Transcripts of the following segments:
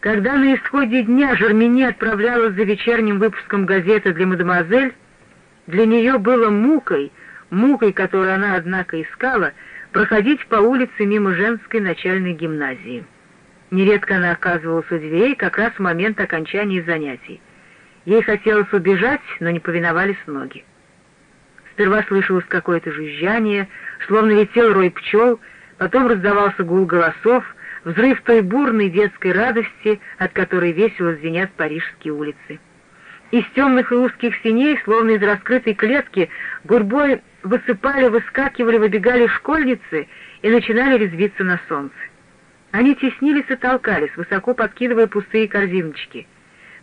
Когда на исходе дня Жермени отправлялась за вечерним выпуском газеты для мадемуазель, для нее было мукой, мукой, которую она, однако, искала, проходить по улице мимо женской начальной гимназии. Нередко она оказывалась у дверей как раз в момент окончания занятий. Ей хотелось убежать, но не повиновались ноги. Сперва слышалось какое-то жужжание, словно летел рой пчел, потом раздавался гул голосов, взрыв той бурной детской радости, от которой весело звенят парижские улицы. Из темных и узких синей, словно из раскрытой клетки, гурбой высыпали, выскакивали, выбегали школьницы и начинали резвиться на солнце. Они теснились и толкались, высоко подкидывая пустые корзиночки.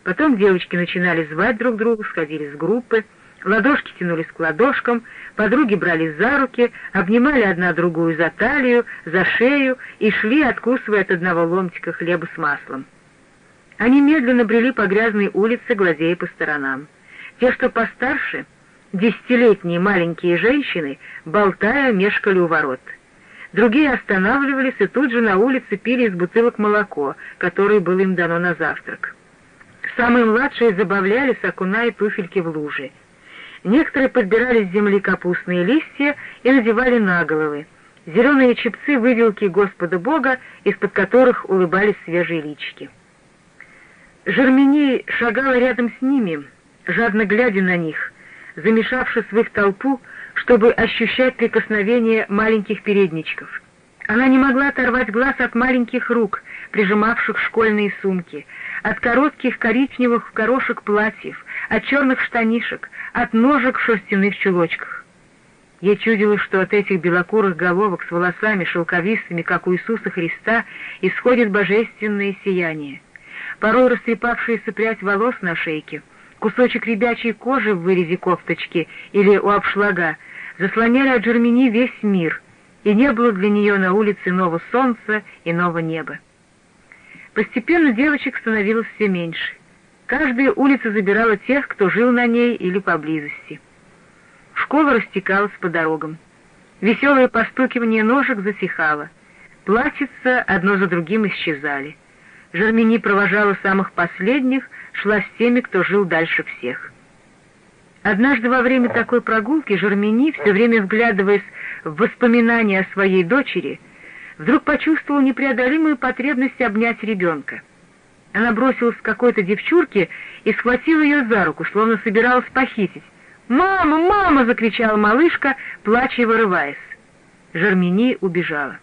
Потом девочки начинали звать друг друга, сходились в группы, ладошки тянулись к ладошкам, подруги брались за руки, обнимали одна другую за талию, за шею и шли, откусывая от одного ломтика хлеба с маслом. Они медленно брели по грязной улице, глазея по сторонам. Те, что постарше, десятилетние маленькие женщины, болтая, мешкали у ворот — Другие останавливались и тут же на улице пили из бутылок молоко, которое было им дано на завтрак. Самые младшие забавлялись, окуная туфельки в лужи. Некоторые подбирали с земли капустные листья и надевали на головы. Зеленые чепцы выделки Господа Бога, из-под которых улыбались свежие лички. Жермени шагала рядом с ними, жадно глядя на них, замешавшись в их толпу, чтобы ощущать прикосновение маленьких передничков. Она не могла оторвать глаз от маленьких рук, прижимавших школьные сумки, от коротких коричневых корошек платьев, от черных штанишек, от ножек в шерстяных чулочках. Ей чудилось, что от этих белокурых головок с волосами шелковистыми, как у Иисуса Христа, исходит божественное сияние. Порой растрепавшаяся прядь волос на шейке, кусочек ребячей кожи в вырезе кофточки или у обшлага заслоняли от Жермени весь мир, и не было для нее на улице нового солнца и нового неба. Постепенно девочек становилось все меньше. Каждая улица забирала тех, кто жил на ней или поблизости. Школа растекалась по дорогам. Веселое постукивание ножек засихало. Платьица одно за другим исчезали. Жермени провожала самых последних, шла с теми, кто жил дальше всех. Однажды во время такой прогулки Жермени, все время вглядываясь в воспоминания о своей дочери, вдруг почувствовала непреодолимую потребность обнять ребенка. Она бросилась к какой-то девчурке и схватила ее за руку, словно собиралась похитить. «Мама, мама!» — закричала малышка, плача и вырываясь. Жермени убежала.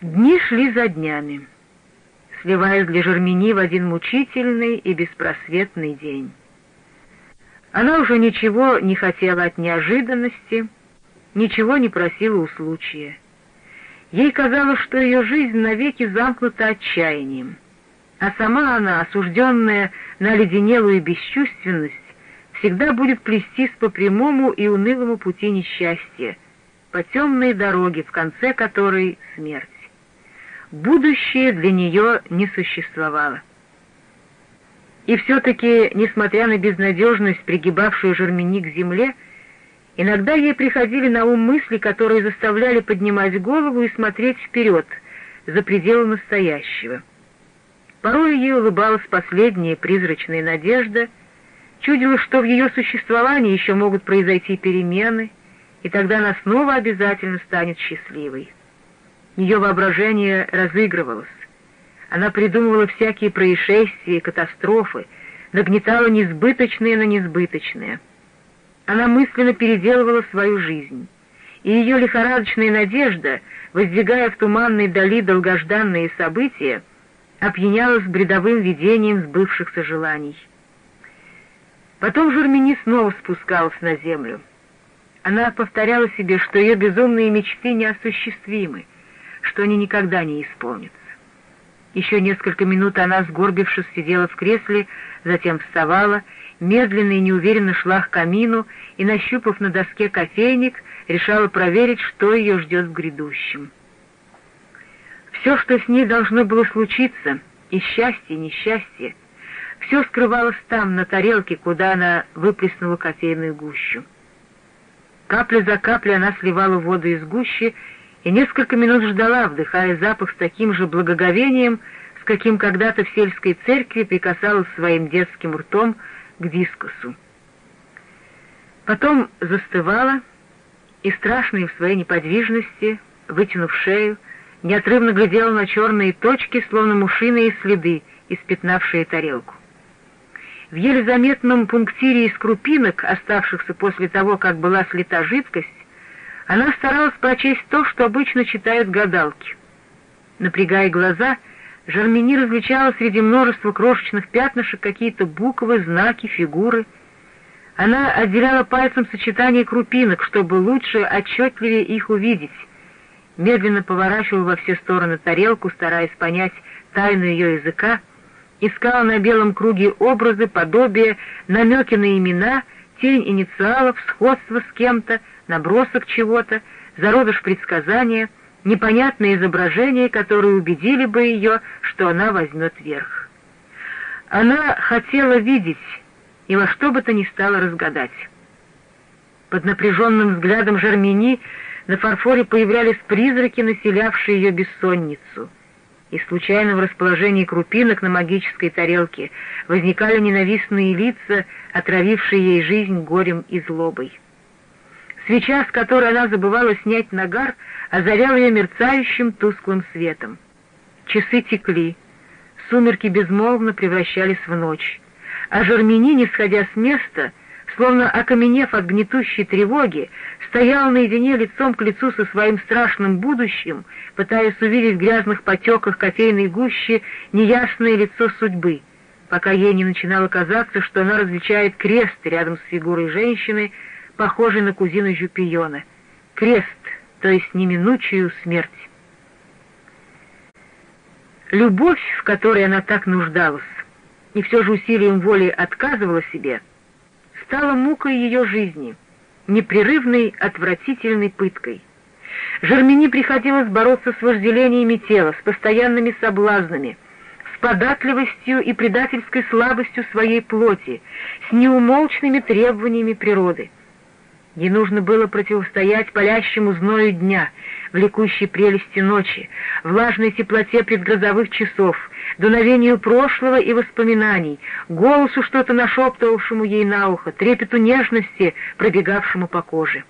Дни шли за днями, сливаясь для Жермени в один мучительный и беспросветный день. Она уже ничего не хотела от неожиданности, ничего не просила у случая. Ей казалось, что ее жизнь навеки замкнута отчаянием, а сама она, осужденная на леденелую бесчувственность, всегда будет плестись по прямому и унылому пути несчастья, по темной дороге, в конце которой смерть. Будущее для нее не существовало. И все-таки, несмотря на безнадежность, пригибавшую Жермени к земле, иногда ей приходили на ум мысли, которые заставляли поднимать голову и смотреть вперед, за пределы настоящего. Порой ей улыбалась последняя призрачная надежда, чудилось, что в ее существовании еще могут произойти перемены, и тогда она снова обязательно станет счастливой. Ее воображение разыгрывалось. Она придумывала всякие происшествия, катастрофы, нагнетала несбыточные на несбыточные. Она мысленно переделывала свою жизнь, и ее лихорадочная надежда, воздвигая в туманной дали долгожданные события, опьянялась бредовым видением сбывшихся желаний. Потом Журмини снова спускалась на землю. Она повторяла себе, что ее безумные мечты неосуществимы, что они никогда не исполнятся. Еще несколько минут она, сгорбившись, сидела в кресле, затем вставала, медленно и неуверенно шла к камину и, нащупав на доске кофейник, решала проверить, что ее ждет в грядущем. Все, что с ней должно было случиться, и счастье, и несчастье, все скрывалось там, на тарелке, куда она выплеснула кофейную гущу. Капля за каплей она сливала воду из гущи и несколько минут ждала, вдыхая запах с таким же благоговением, с каким когда-то в сельской церкви прикасалась своим детским ртом к дискусу. Потом застывала и, страшная в своей неподвижности, вытянув шею, неотрывно глядела на черные точки, словно мушиные следы, испятнавшие тарелку. В еле заметном пунктире из крупинок, оставшихся после того, как была слита жидкость, она старалась прочесть то, что обычно читают гадалки. Напрягая глаза, Жармини различала среди множества крошечных пятнышек какие-то буквы, знаки, фигуры. Она отделяла пальцем сочетание крупинок, чтобы лучше, отчетливее их увидеть. Медленно поворачивала во все стороны тарелку, стараясь понять тайну ее языка, искала на белом круге образы, подобия, намеки на имена, тень инициалов, сходство с кем-то, набросок чего-то, зародыш предсказания, непонятные изображения, которые убедили бы ее, что она возьмет верх. Она хотела видеть и во что бы то ни стало разгадать. Под напряженным взглядом Жармини на фарфоре появлялись призраки, населявшие ее бессонницу — и случайно в расположении крупинок на магической тарелке возникали ненавистные лица, отравившие ей жизнь горем и злобой. Свеча, с которой она забывала снять нагар, озаряла ее мерцающим тусклым светом. Часы текли, сумерки безмолвно превращались в ночь, а Жермени, не сходя с места, — словно окаменев от гнетущей тревоги, стоял наедине лицом к лицу со своим страшным будущим, пытаясь увидеть в грязных потеках кофейной гущи неясное лицо судьбы, пока ей не начинало казаться, что она различает крест рядом с фигурой женщины, похожей на кузину Жупиона. Крест, то есть неминучую смерть. Любовь, в которой она так нуждалась, и все же усилием воли отказывала себе — стала мукой ее жизни, непрерывной отвратительной пыткой. Жермени приходилось бороться с вожделениями тела, с постоянными соблазнами, с податливостью и предательской слабостью своей плоти, с неумолчными требованиями природы. Ей нужно было противостоять палящему зною дня, влекущей прелести ночи, влажной теплоте предгрозовых часов, дуновению прошлого и воспоминаний, голосу, что-то нашептывавшему ей на ухо, трепету нежности, пробегавшему по коже.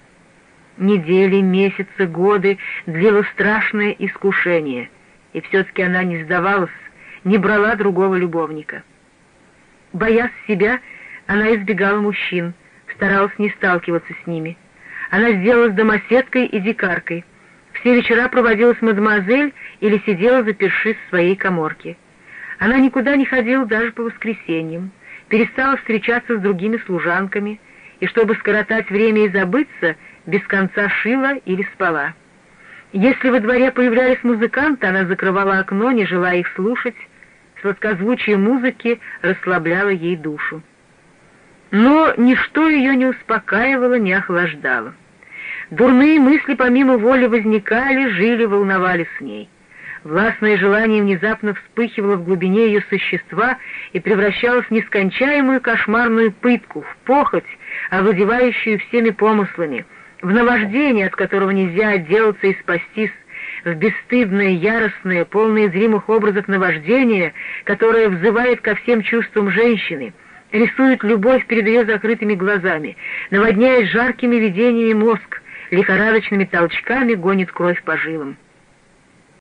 Недели, месяцы, годы длило страшное искушение, и все-таки она не сдавалась, не брала другого любовника. Боясь себя, она избегала мужчин — старалась не сталкиваться с ними. Она сделалась домоседкой и дикаркой. Все вечера проводила с мадемуазель или сидела запершись в своей коморке. Она никуда не ходила даже по воскресеньям, перестала встречаться с другими служанками, и, чтобы скоротать время и забыться, без конца шила или спала. Если во дворе появлялись музыканты, она закрывала окно, не желая их слушать, сладкозвучие музыки расслабляло ей душу. Но ничто ее не успокаивало, не охлаждало. Дурные мысли помимо воли возникали, жили, волновали с ней. Властное желание внезапно вспыхивало в глубине ее существа и превращалось в нескончаемую кошмарную пытку, в похоть, овладевающую всеми помыслами, в наваждение, от которого нельзя отделаться и спастись, в бесстыдное, яростное, полное зримых образов наваждение, которое взывает ко всем чувствам женщины — рисует любовь перед ее закрытыми глазами, наводняет жаркими видениями мозг, лихорадочными толчками гонит кровь по жилам.